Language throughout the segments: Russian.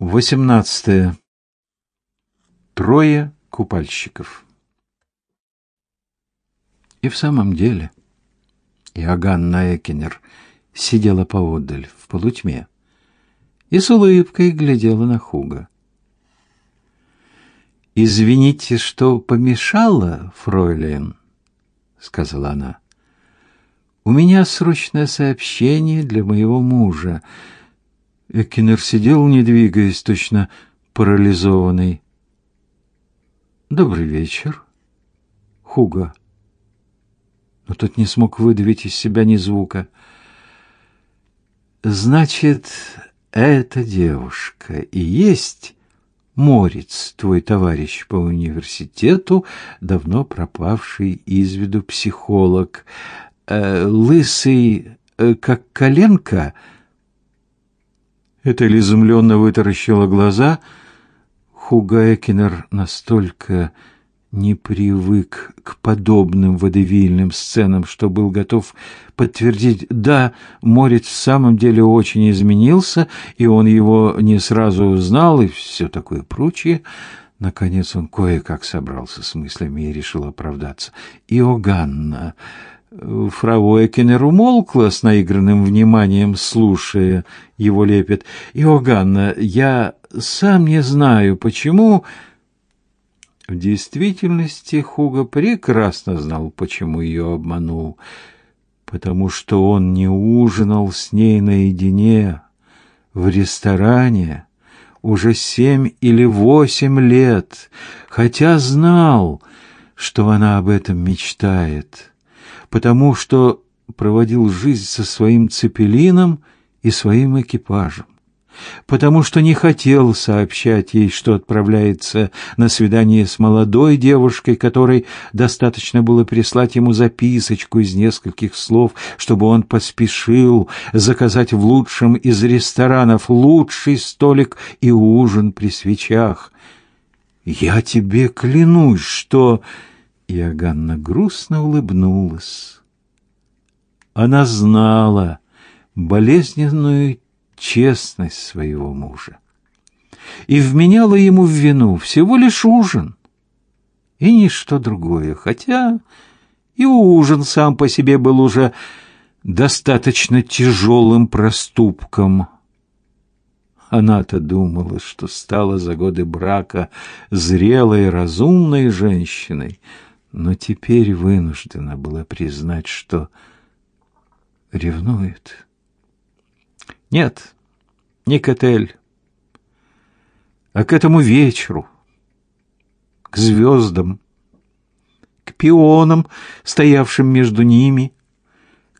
Восемнадцатое. Трое купальщиков. И в самом деле Иоганна Экинер сидела поодаль в полутьме и с улыбкой глядела на Хуга. «Извините, что помешала, фройлен», — сказала она. «У меня срочное сообщение для моего мужа». Экинер сидел, не двигаясь, точно парализованный. «Добрый вечер, Хуга». Но тот не смог выдавить из себя ни звука. «Значит, эта девушка и есть Морец, твой товарищ по университету, давно пропавший из виду психолог, э, лысый, э, как коленка». Этель изумленно вытаращила глаза. Хуга Экинер настолько не привык к подобным водевильным сценам, что был готов подтвердить, да, Морец в самом деле очень изменился, и он его не сразу узнал, и все такое прочее. Наконец он кое-как собрался с мыслями и решил оправдаться. «Иоганна, Фрау Экенер умолкла с наигранным вниманием, слушая его лепет. «Иоганна, я сам не знаю, почему...» В действительности Хуга прекрасно знал, почему ее обманул. Потому что он не ужинал с ней наедине в ресторане уже семь или восемь лет, хотя знал, что она об этом мечтает потому что проводил жизнь со своим цепелином и своим экипажем, потому что не хотел сообщать ей, что отправляется на свидание с молодой девушкой, которой достаточно было прислать ему записочку из нескольких слов, чтобы он поспешил заказать в лучшем из ресторанов лучший столик и ужин при свечах. «Я тебе клянусь, что...» Иоганна грустно улыбнулась. Она знала болезненную честность своего мужа и вменяла ему в вину всего лишь ужин и ничто другое, хотя и ужин сам по себе был уже достаточно тяжелым проступком. Она-то думала, что стала за годы брака зрелой, разумной женщиной — но теперь вынуждена была признать, что ревнует. Нет, не к Этель, а к этому вечеру, к звездам, к пионам, стоявшим между ними,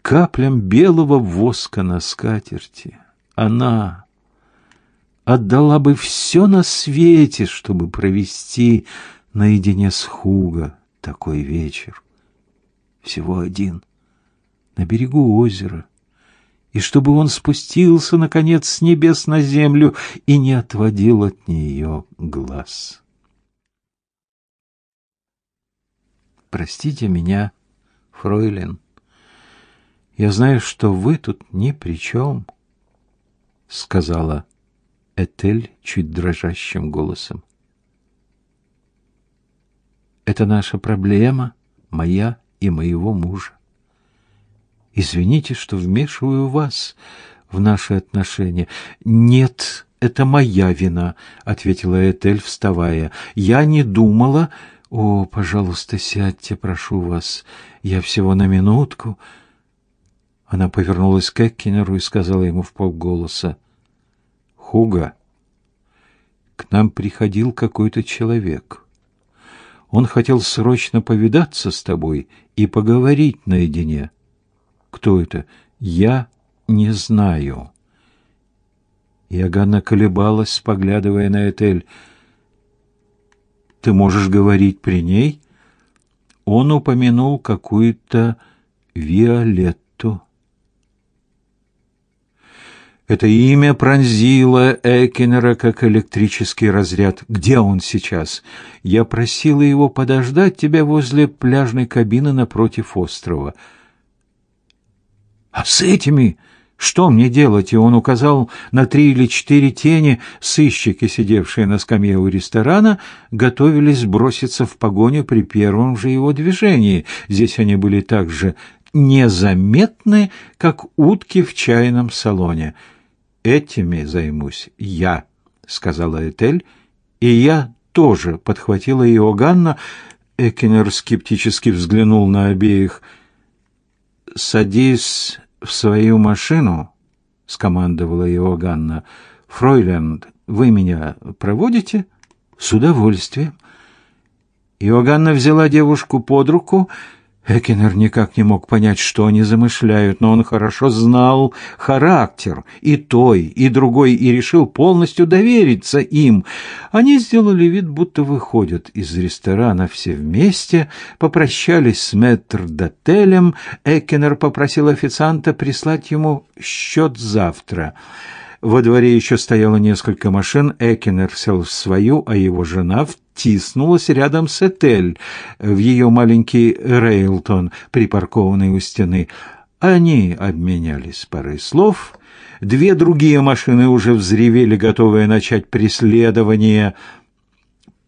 каплям белого воска на скатерти. Она отдала бы все на свете, чтобы провести наедине с Хуга такой вечер. Всего один. На берегу озера. И чтобы он спустился, наконец, с небес на землю и не отводил от нее глаз. Простите меня, фройлен. Я знаю, что вы тут ни при чем, — сказала Этель чуть дрожащим голосом. Это наша проблема, моя и моего мужа. Извините, что вмешиваю вас в наши отношения. Нет, это моя вина, ответила Этель, вставая. Я не думала. О, пожалуйста, сядьте, прошу вас. Я всего на минутку. Она повернулась к Эккинеру и сказала ему в полголоса: "Хуга, к нам приходил какой-то человек. Он хотел срочно повидаться с тобой и поговорить наедине. Кто это? Я не знаю. Иоганна колебалась, поглядывая на Этель. Ты можешь говорить при ней? Он упомянул какую-то Виолетту. Это имя пронзило Экинера как электрический разряд. Где он сейчас? Я просила его подождать тебя возле пляжной кабины напротив острова. А с этими Что мне делать? И он указал на три или четыре тени. Сыщики, сидевшие на скамье у ресторана, готовились броситься в погоню при первом же его движении. Здесь они были так же незаметны, как утки в чайном салоне. «Этими займусь я», — сказала Этель, — «и я тоже», — подхватила ее Ганна. Экинер скептически взглянул на обеих. «Садись в свою машину, скомандовала его Ганна. Фройленд, вы меня проводите? С удовольствием. Иоганна взяла девушку под руку Экинер никак не мог понять, что они замышляют, но он хорошо знал характер и той, и другой, и решил полностью довериться им. Они сделали вид, будто выходят из ресторана все вместе, попрощались с метрдотелем. Экинер попросил официанта прислать ему счет завтра. Во дворе еще стояло несколько машин. Экинер сел в свою, а его жена втиснулась рядом с Этель в ее маленький Рейлтон, припаркованный у стены. Они обменялись парой слов. Две другие машины уже взревели, готовые начать преследование.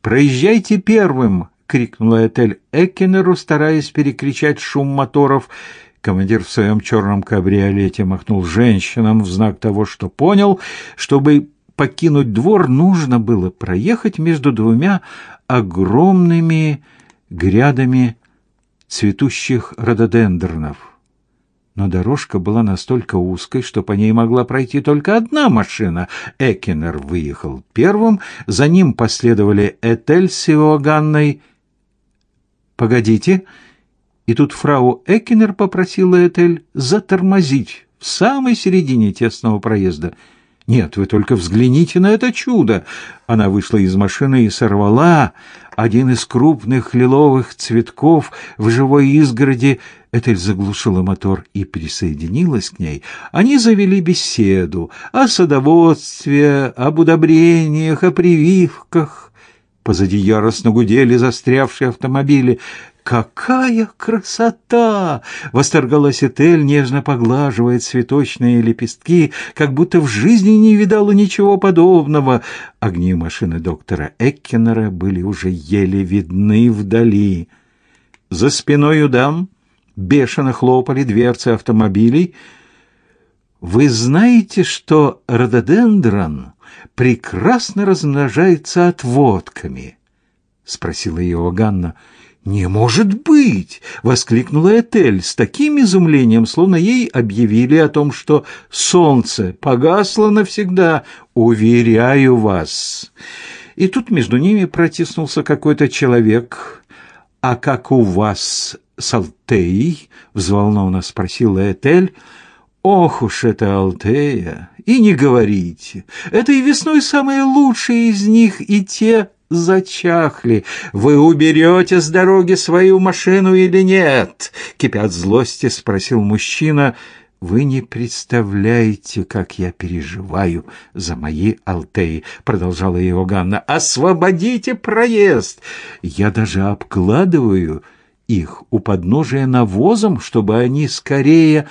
«Проезжайте первым!» — крикнула Этель Экинеру, стараясь перекричать шум моторов — Командир в своем черном кабриолете махнул женщинам в знак того, что понял, чтобы покинуть двор, нужно было проехать между двумя огромными грядами цветущих рододендронов. Но дорожка была настолько узкой, что по ней могла пройти только одна машина. Экинер выехал первым, за ним последовали Этель с Иоганной. «Погодите!» И тут фрау Эккинер попросила Этель затормозить в самой середине тесного проезда. «Нет, вы только взгляните на это чудо!» Она вышла из машины и сорвала один из крупных лиловых цветков в живой изгороди. Этель заглушила мотор и присоединилась к ней. Они завели беседу о садоводстве, об удобрениях, о прививках. Позади яростно гудели застрявшие автомобили. «Какая красота!» — восторгалась Этель, нежно поглаживая цветочные лепестки, как будто в жизни не видала ничего подобного. Огни машины доктора Эккенера были уже еле видны вдали. За спиной у дам бешено хлопали дверцы автомобилей. «Вы знаете, что рододендрон прекрасно размножается отводками?» — спросила его Ганна. — «Не может быть!» — воскликнула Этель с таким изумлением, словно ей объявили о том, что солнце погасло навсегда. «Уверяю вас!» И тут между ними протиснулся какой-то человек. «А как у вас с Алтеей?» — взволнованно спросила Этель. «Ох уж это Алтея! И не говорите! Это и весной самые лучшие из них, и те зачахли. Вы уберете с дороги свою машину или нет? Кипя от злости, спросил мужчина. Вы не представляете, как я переживаю за мои алтеи, продолжала его Ганна. Освободите проезд. Я даже обкладываю их у подножия навозом, чтобы они скорее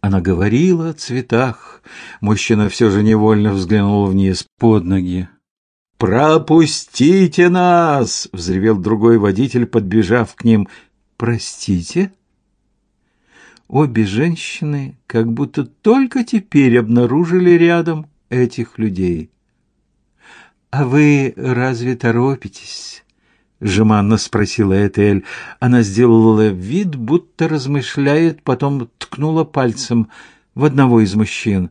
она говорила о цветах. Мужчина все же невольно взглянул вниз под ноги. «Пропустите нас!» — взревел другой водитель, подбежав к ним. «Простите?» Обе женщины как будто только теперь обнаружили рядом этих людей. «А вы разве торопитесь?» — жеманно спросила Этель. Она сделала вид, будто размышляет, потом ткнула пальцем в одного из мужчин.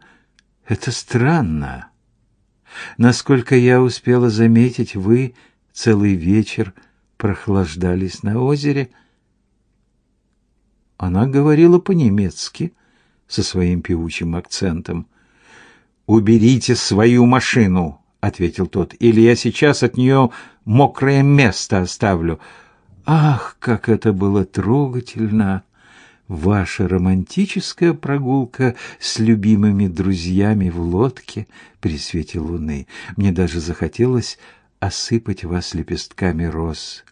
«Это странно. Насколько я успела заметить, вы целый вечер прохлаждались на озере. Она говорила по-немецки со своим певучим акцентом. «Уберите свою машину», — ответил тот, — «или я сейчас от нее мокрое место оставлю». Ах, как это было трогательно! Ваша романтическая прогулка с любимыми друзьями в лодке при свете луны. Мне даже захотелось осыпать вас лепестками роз.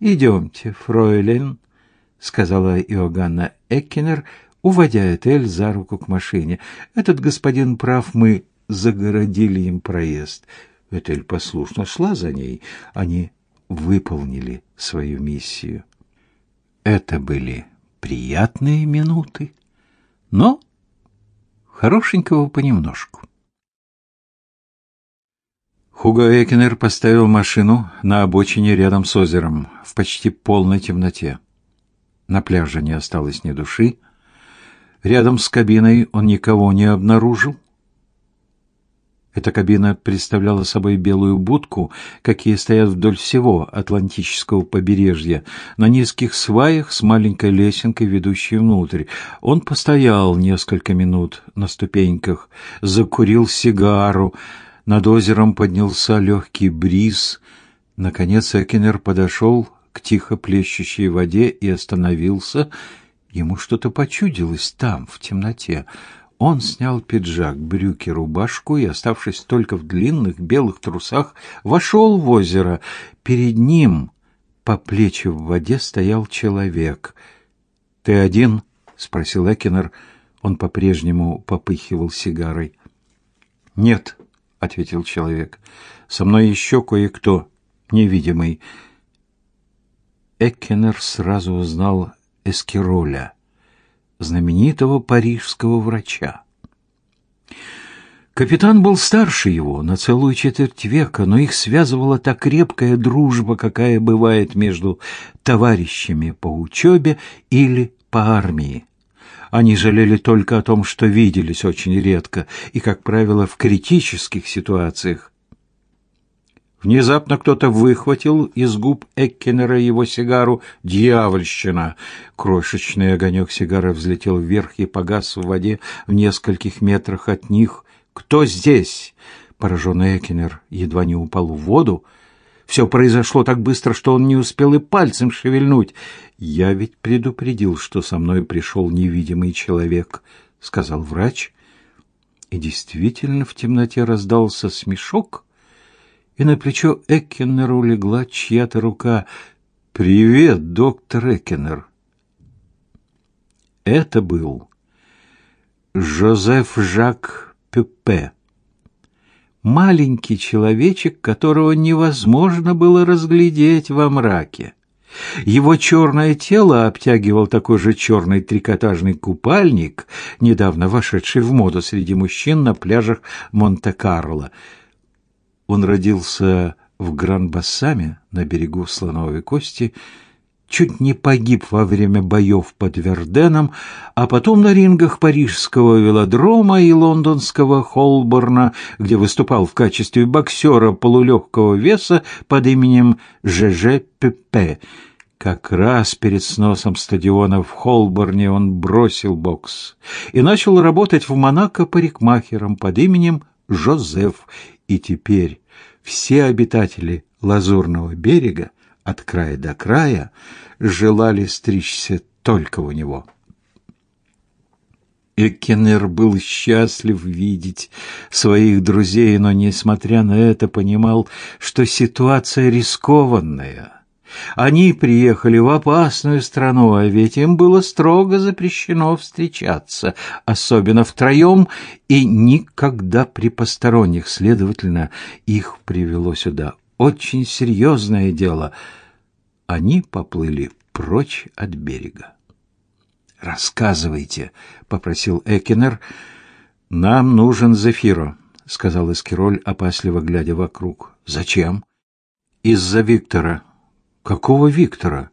«Идемте, фройлен», — сказала Иоганна Эккинер, уводя Этель за руку к машине. «Этот господин прав, мы загородили им проезд». Этель послушно шла за ней. Они выполнили свою миссию. Это были приятные минуты, но хорошенького понемножку. Хуго Экенер поставил машину на обочине рядом с озером в почти полной темноте. На пляже не осталось ни души. Рядом с кабиной он никого не обнаружил. Эта кабина представляла собой белую будку, какие стоят вдоль всего Атлантического побережья, на низких сваях с маленькой лесенкой, ведущей внутрь. Он постоял несколько минут на ступеньках, закурил сигару. Над озером поднялся легкий бриз. Наконец Экинер подошел к тихо плещущей воде и остановился. Ему что-то почудилось там, в темноте. Он снял пиджак, брюки, рубашку и, оставшись только в длинных белых трусах, вошел в озеро. Перед ним, по плечи в воде, стоял человек. «Ты один?» — спросил Экинер. Он по-прежнему попыхивал сигарой. «Нет», — ответил человек. «Со мной еще кое-кто, невидимый». Эккенер сразу узнал Эскироля знаменитого парижского врача. Капитан был старше его на целую четверть века, но их связывала та крепкая дружба, какая бывает между товарищами по учебе или по армии. Они жалели только о том, что виделись очень редко и, как правило, в критических ситуациях, Внезапно кто-то выхватил из губ Эккенера его сигару «Дьявольщина!». Крошечный огонек сигары взлетел вверх и погас в воде в нескольких метрах от них. «Кто здесь?» Пораженный Эккенер едва не упал в воду. Все произошло так быстро, что он не успел и пальцем шевельнуть. «Я ведь предупредил, что со мной пришел невидимый человек», — сказал врач. И действительно в темноте раздался смешок — и на плечо Эккеннеру легла чья-то рука. «Привет, доктор Эккеннер!» Это был Жозеф Жак Пюпе. Маленький человечек, которого невозможно было разглядеть во мраке. Его черное тело обтягивал такой же черный трикотажный купальник, недавно вошедший в моду среди мужчин на пляжах Монте-Карло – он родился в Гран-Бассаме на берегу Слоновой Кости, чуть не погиб во время боев под Верденом, а потом на рингах парижского велодрома и лондонского Холборна, где выступал в качестве боксера полулегкого веса под именем ЖЖ Пепе. Как раз перед сносом стадиона в Холборне он бросил бокс и начал работать в Монако парикмахером под именем Жозеф и теперь все обитатели Лазурного берега от края до края желали стричься только у него. Экенер был счастлив видеть своих друзей, но, несмотря на это, понимал, что ситуация рискованная. Они приехали в опасную страну, а ведь им было строго запрещено встречаться, особенно втроем, и никогда при посторонних, следовательно, их привело сюда очень серьезное дело. Они поплыли прочь от берега. «Рассказывайте», — попросил Экинер. «Нам нужен Зефиро», — сказал Эскироль, опасливо глядя вокруг. «Зачем?» «Из-за Виктора», Какого Виктора?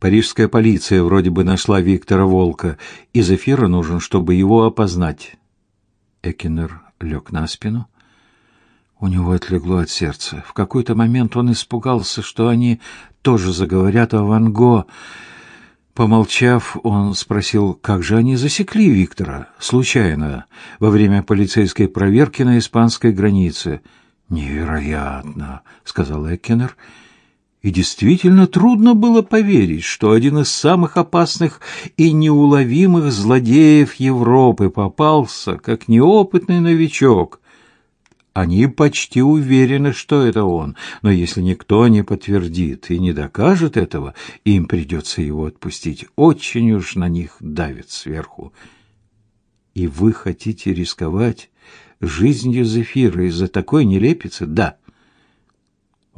Парижская полиция вроде бы нашла Виктора Волка, и Зефира нужен, чтобы его опознать. Экинер лег на спину. У него отлегло от сердца. В какой-то момент он испугался, что они тоже заговорят о Ван Го. Помолчав, он спросил, как же они засекли Виктора, случайно, во время полицейской проверки на испанской границе. «Невероятно», — сказал Эккенер, — и действительно трудно было поверить, что один из самых опасных и неуловимых злодеев Европы попался, как неопытный новичок. Они почти уверены, что это он, но если никто не подтвердит и не докажет этого, им придется его отпустить. Очень уж на них давит сверху. И вы хотите рисковать жизнью Зефира из-за такой нелепицы? Да.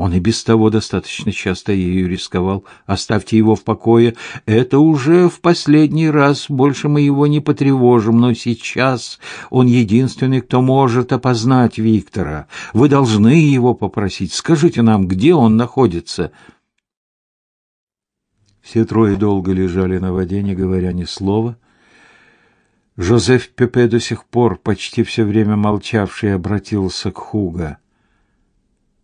Он и без того достаточно часто ею рисковал. Оставьте его в покое. Это уже в последний раз. Больше мы его не потревожим. Но сейчас он единственный, кто может опознать Виктора. Вы должны его попросить. Скажите нам, где он находится. Все трое долго лежали на воде, не говоря ни слова. Жозеф Пепе до сих пор, почти все время молчавший, обратился к Хуга.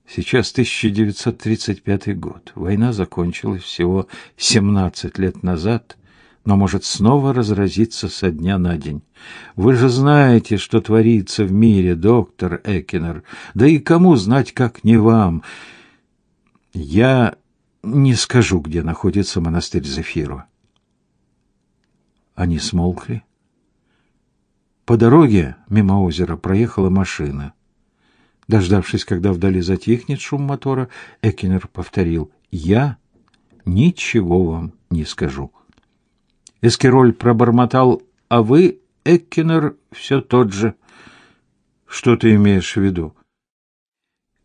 Сейчас 1935 год. Война закончилась всего 17 лет назад, но может снова разразиться со дня на день. Вы же знаете, что творится в мире, доктор Экинер. Да и кому знать, как не вам. Я не скажу, где находится монастырь Зефиру. Они смолкли. По дороге мимо озера проехала машина. Дождавшись, когда вдали затихнет шум мотора, Экинер повторил «Я ничего вам не скажу». Эскироль пробормотал «А вы, Экинер, все тот же». «Что ты имеешь в виду?»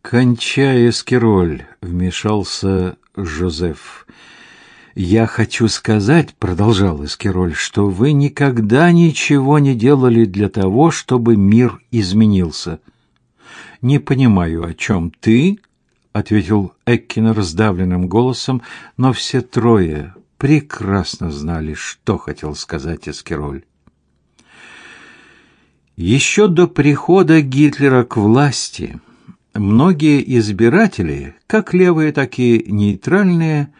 «Кончай, Эскироль», — вмешался Жозеф. «Я хочу сказать, — продолжал Эскироль, — что вы никогда ничего не делали для того, чтобы мир изменился» не понимаю, о чем ты, ответил Эккинер сдавленным голосом, но все трое прекрасно знали, что хотел сказать Эскероль. Еще до прихода Гитлера к власти многие избиратели, как левые, так и нейтральные,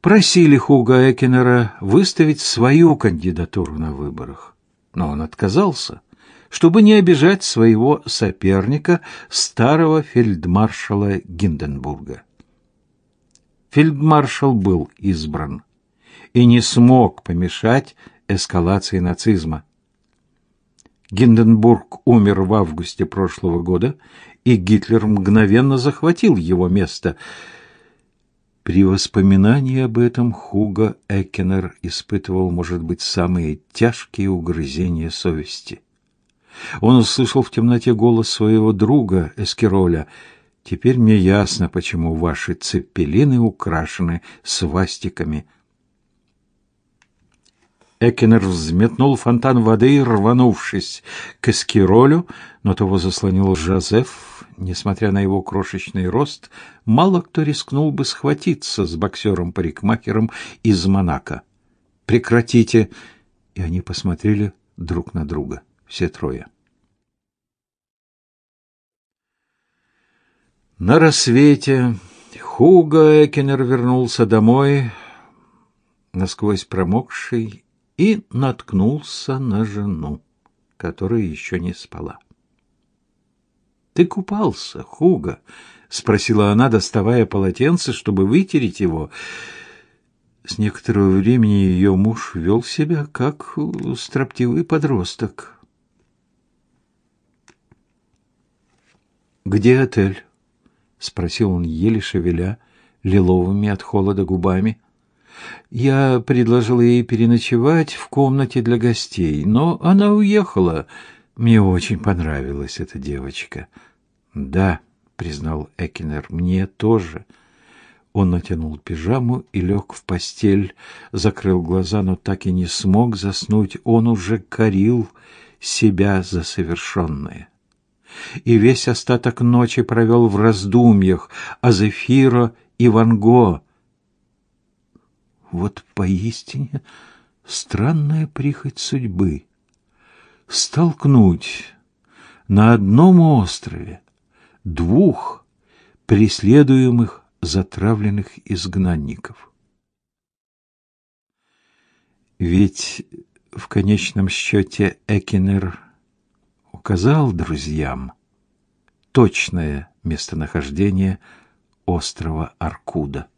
просили Хуга Эккинера выставить свою кандидатуру на выборах, но он отказался чтобы не обижать своего соперника, старого фельдмаршала Гинденбурга. Фельдмаршал был избран и не смог помешать эскалации нацизма. Гинденбург умер в августе прошлого года, и Гитлер мгновенно захватил его место. При воспоминании об этом Хуго Эккенер испытывал, может быть, самые тяжкие угрызения совести. Он услышал в темноте голос своего друга Эскироля. «Теперь мне ясно, почему ваши цепелины украшены свастиками». Экенер взметнул фонтан воды, рванувшись к Эскиролю, но того заслонил Жозеф. Несмотря на его крошечный рост, мало кто рискнул бы схватиться с боксером-парикмахером из Монако. «Прекратите!» И они посмотрели друг на друга все трое. На рассвете Хуго Экенер вернулся домой, насквозь промокший, и наткнулся на жену, которая еще не спала. «Ты купался, Хуго?» — спросила она, доставая полотенце, чтобы вытереть его. С некоторого времени ее муж вел себя как строптивый подросток. «Где отель?» — спросил он, еле шевеля лиловыми от холода губами. «Я предложил ей переночевать в комнате для гостей, но она уехала. Мне очень понравилась эта девочка». «Да», — признал Экинер, — «мне тоже». Он натянул пижаму и лег в постель, закрыл глаза, но так и не смог заснуть. Он уже корил себя за совершенное и весь остаток ночи провел в раздумьях о Зефиро и Ван Го. Вот поистине странная прихоть судьбы — столкнуть на одном острове двух преследуемых затравленных изгнанников. Ведь в конечном счете Экинер — указал друзьям точное местонахождение острова Аркуда.